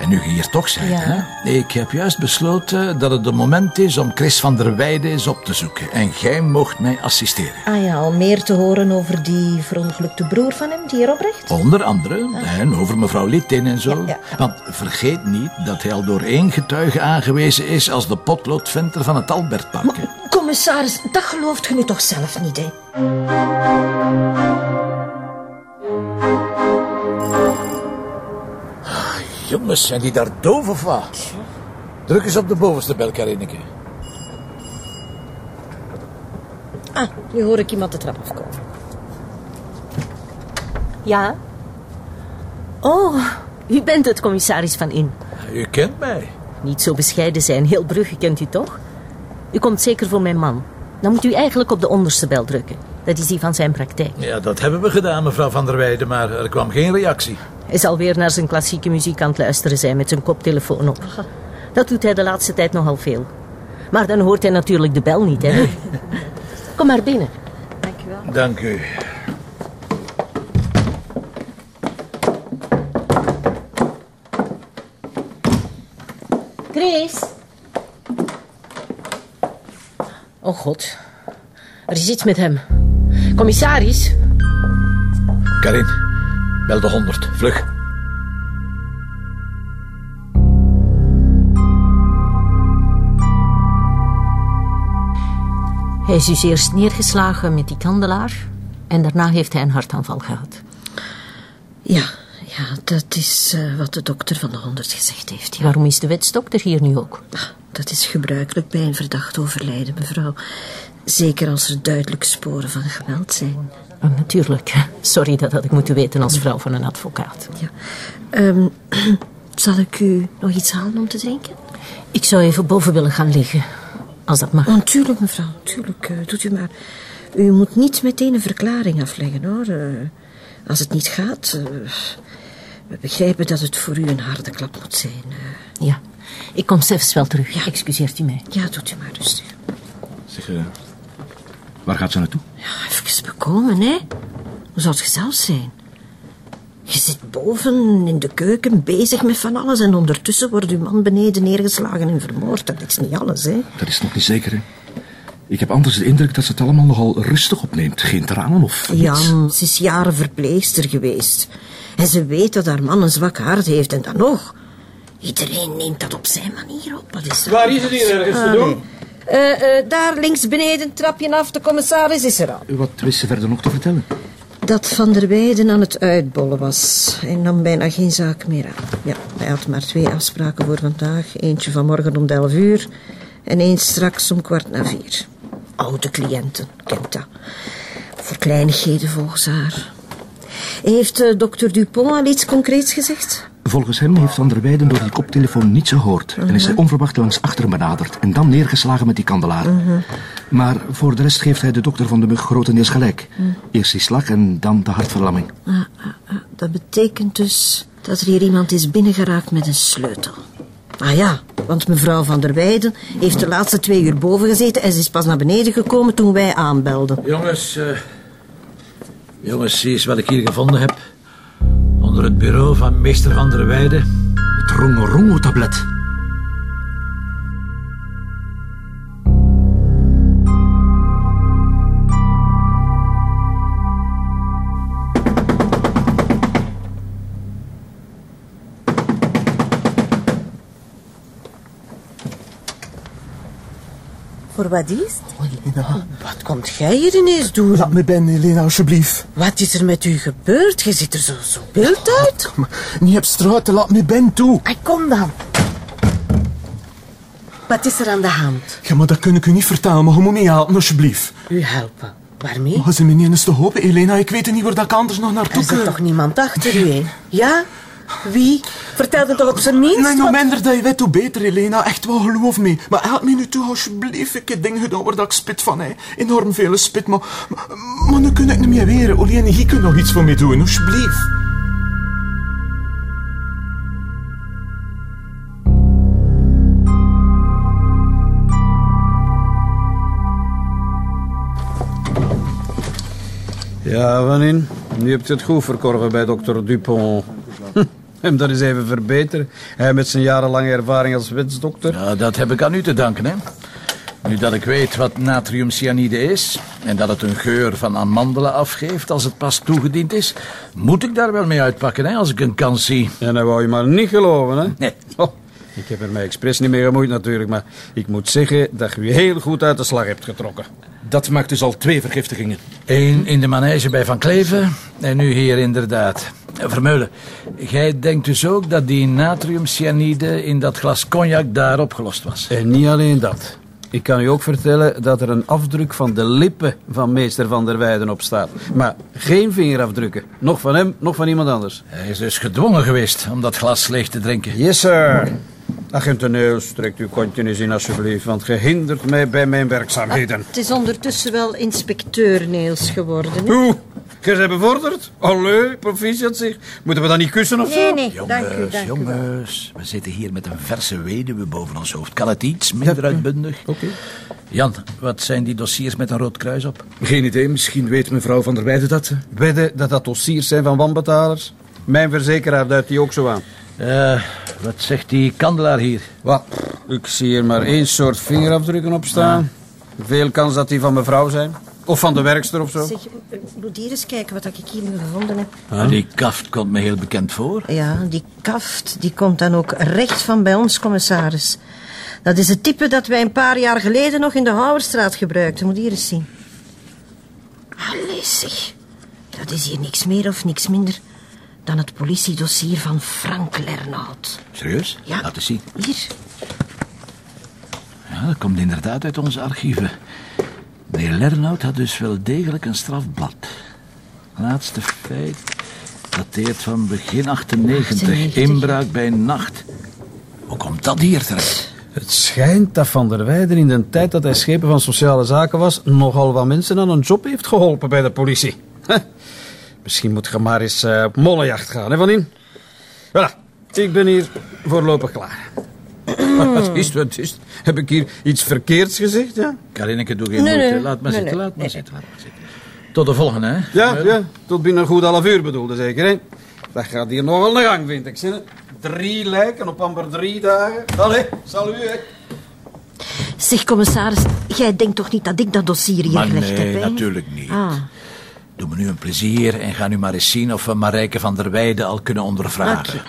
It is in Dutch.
En nu je hier toch bent, Ja. hè? Ik heb juist besloten dat het de moment is om Chris van der Weijden eens op te zoeken. En jij mocht mij assisteren. Ah ja, al meer te horen over die verongelukte broer van hem, die hier oprecht? Onder andere, en over mevrouw Littin en zo. Ja, ja. Want vergeet niet dat hij al door één getuige aangewezen is als de potloodventer van het Albertpark. Commissaris, dat gelooft je nu toch zelf niet, hè? Jongens, zijn die daar doof of wat? Druk eens op de bovenste bel, Karineke. Ah, nu hoor ik iemand de trap afkomen. Ja? Oh, u bent het, commissaris van In. U kent mij. Niet zo bescheiden zijn. Heel Brugge kent u toch? U komt zeker voor mijn man. Dan moet u eigenlijk op de onderste bel drukken. Dat is die van zijn praktijk. Ja, dat hebben we gedaan, mevrouw van der Weijden, maar er kwam geen reactie. Hij zal weer naar zijn klassieke muziek aan het luisteren zijn met zijn koptelefoon op. Dat doet hij de laatste tijd nogal veel. Maar dan hoort hij natuurlijk de bel niet, hè? Kom maar binnen. Dank u. Chris? Oh god. Er is iets met hem. Commissaris? Karin, bel de 100, vlug. Hij is dus eerst neergeslagen met die kandelaar. En daarna heeft hij een hartaanval gehad. Ja, ja, dat is eh, wat de dokter van de honderd gezegd heeft. Ja. Waarom is de wetsdokter hier nu ook? Ah, Dat is gebruikelijk bij een verdacht overlijden, mevrouw. Zeker als er duidelijk sporen van geweld zijn. Oh, natuurlijk. Sorry, dat had ik moeten weten als vrouw van een advocaat. Ja. Ehm, zal ik u nog iets halen om te drinken? Ik zou even boven willen gaan liggen. Als dat mag. Oh, natuurlijk, mevrouw. Tuurlijk, eh, doet u maar. U moet niet meteen een verklaring afleggen, hoor. Eh, als het niet gaat... eh, we begrijpen dat het voor u een harde klap moet zijn. eh. Ja. Ik kom zelfs wel terug. Excuseert u mij. ja, doet u maar rustig. Zeg, waar gaat ze naartoe? Ja, even bekomen, hè. Hoe zou het zelf zijn? Je zit boven in de keuken bezig met van alles... en ondertussen wordt uw man beneden neergeslagen en vermoord. Dat is niet alles, hè. Dat is nog niet zeker, hè? Ik heb anders de indruk dat ze het allemaal nogal rustig opneemt. Geen tranen of Ja, niets. ze is jaren verpleegster geweest. En ze weet dat haar man een zwak hart heeft. En dan nog... Iedereen neemt dat op zijn manier op. Wat is dat? Waar is het hier ergens te doen? Eh, eh, daar links beneden, trapje af, de commissaris is er al. Wat wist ze verder nog te vertellen? Dat Van der Weijden aan het uitbollen was. Hij nam bijna geen zaak meer aan. Ja, hij had maar twee afspraken voor vandaag. Eentje vanmorgen om 11 uur en één straks om kwart na vier. Oude cliënten, kent dat. Voor kleinigheden volgens haar. Heeft eh, dokter Dupont al iets concreets gezegd? Volgens hem heeft Van der Weijden door die koptelefoon niets gehoord. En is hij onverwacht langs achteren benaderd. En dan neergeslagen met die kandelaar. Maar voor de rest geeft hij de dokter van de mug grotendeels gelijk. Eerst die slag en dan de hartverlamming. Ah, ah, ah, dat betekent dus dat er hier iemand is binnengeraakt met een sleutel. Ah ja, want mevrouw van der Weijden heeft de laatste twee uur boven gezeten... en ze is pas naar beneden gekomen toen wij aanbelden. Jongens, eh, jongens, zie eens wat ik hier gevonden heb. Onder het bureau van meester van der Weijden. Het rongo-rongo-tablet. Voor wat is het? Elena, Wat komt jij hier ineens doen? laat me binnen, Elena, alsjeblieft. Wat is er met u gebeurd? Je ziet er zo, zo wild uit. Maar Niet op straat, laat me binnen toe. Ah, kom dan. Wat is er aan de hand? Ja, maar dat kan ik u niet vertellen, maar je moet me helpen, alsjeblieft. U helpen. Waarmee? Maar ze me niet eens te hopen, Elena. Ik weet niet waar dat ik anders nog naartoe Er zit kan. toch niemand achter u, hè? Ja? Wie? Vertel het toch op zijn minst? Nee, want- minder dat je weet, hoe beter, Elena. Echt wel, geloof me. Maar help me nu toe, alsjeblieft. Ik heb dingen gedaan waar dat ik spit van, hè. Enorm veel spit, maar... Maar, maar nu kun ik niet meer weer. Alleen hier kunt nog iets voor me doen, alsjeblieft. Ja, Vanin, nu hebt je het goed verkorven bij dokter Dupont. Hm, Hem dat eens even verbeteren. Hij met zijn jarenlange ervaring als wetsdokter. Ja, dat heb ik aan u te danken, hè. Nu dat ik weet wat natriumcyanide is... en dat het een geur van amandelen afgeeft als het pas toegediend is... moet ik daar wel mee uitpakken, hè, als ik een kans zie. En dat wou je maar niet geloven, hè? Nee. Oh, ik heb er mij expres niet mee gemoeid natuurlijk, maar ik moet zeggen dat je je heel goed uit de slag hebt getrokken. Dat maakt dus al twee vergiftigingen. Eén in de manege bij Van Kleven en nu hier inderdaad. Vermeulen, jij denkt dus ook dat die natriumcyanide in dat glas cognac daar opgelost was? En niet alleen dat. Ik kan u ook vertellen dat er een afdruk van de lippen van meester Van der Weijden op staat. Maar geen vingerafdrukken. Nog van hem, nog van iemand anders. Hij is dus gedwongen geweest om dat glas leeg te drinken. Yes, sir. Agent de Neus, trekt uw kontje eens in alsjeblieft, want ge hindert mij bij mijn werkzaamheden. Het is ondertussen wel inspecteur Neels geworden. Hè? Oeh, je bent bevorderd? Allee, proficiat zeg. Moeten we dan niet kussen of zo? Nee, nee, dank u, Jongens, dank u wel. jongens, we zitten hier met een verse weduwe boven ons hoofd. Kan het iets minder uitbundig? Oké. Jan, wat zijn die dossiers met een rood kruis op? Geen idee, misschien weet mevrouw van der Weijden dat. Wedden dat dat dossiers zijn van wanbetalers? Mijn verzekeraar duidt die ook zo aan. Eh, wat zegt die kandelaar hier? Wat? Ik zie hier maar één soort vingerafdrukken op staan. Veel kans dat die van mevrouw zijn. Of van de werkster of zo. Zeg, moet hier eens kijken wat ik hier nu gevonden heb. Die kaft komt me heel bekend voor. Ja, die kaft die komt dan ook recht van bij ons, commissaris. Dat is het type dat wij een paar jaar geleden nog in de Houwerstraat gebruikten. Moet hier eens zien. Allee, zeg. Dat is hier niks meer of niks minder dan het politiedossier van Frank Lernout. Serieus? Ja. Laat eens zien. Hier. Ja, dat komt inderdaad uit onze archieven. Meneer Lernout had dus wel degelijk een strafblad. Laatste feit dateert van begin 98. 98. Inbraak bij nacht. Hoe komt dat hier terecht? Het schijnt dat Van der Weijden in de tijd dat hij schepen van sociale zaken was... nogal wat mensen aan een job heeft geholpen bij de politie. Misschien moet je maar eens eh, op mollenjacht gaan, hè, Van In? Voilà, ik ben hier voorlopig klaar. Wat is het, wat is het? Heb ik hier iets verkeerds gezegd, ja? Karineke, doe geen Nee, moeite. nee. Laat maar Nee, zitten, nee. laat maar Nee, zitten, laat maar zitten. Tot de volgende, hè? Ja, ja, tot binnen een goed half uur bedoelde zeker, hè? Dat gaat hier nogal de gang, vind ik. Je? Drie lijken op amper drie dagen. Allee, salut, hè. Zeg, commissaris, jij denkt toch niet dat ik dat dossier hier Maar gelegd nee, heb, hè? natuurlijk niet. Ah, Doe me nu een plezier en ga nu maar eens zien of we Marijke van der Weijden al kunnen ondervragen.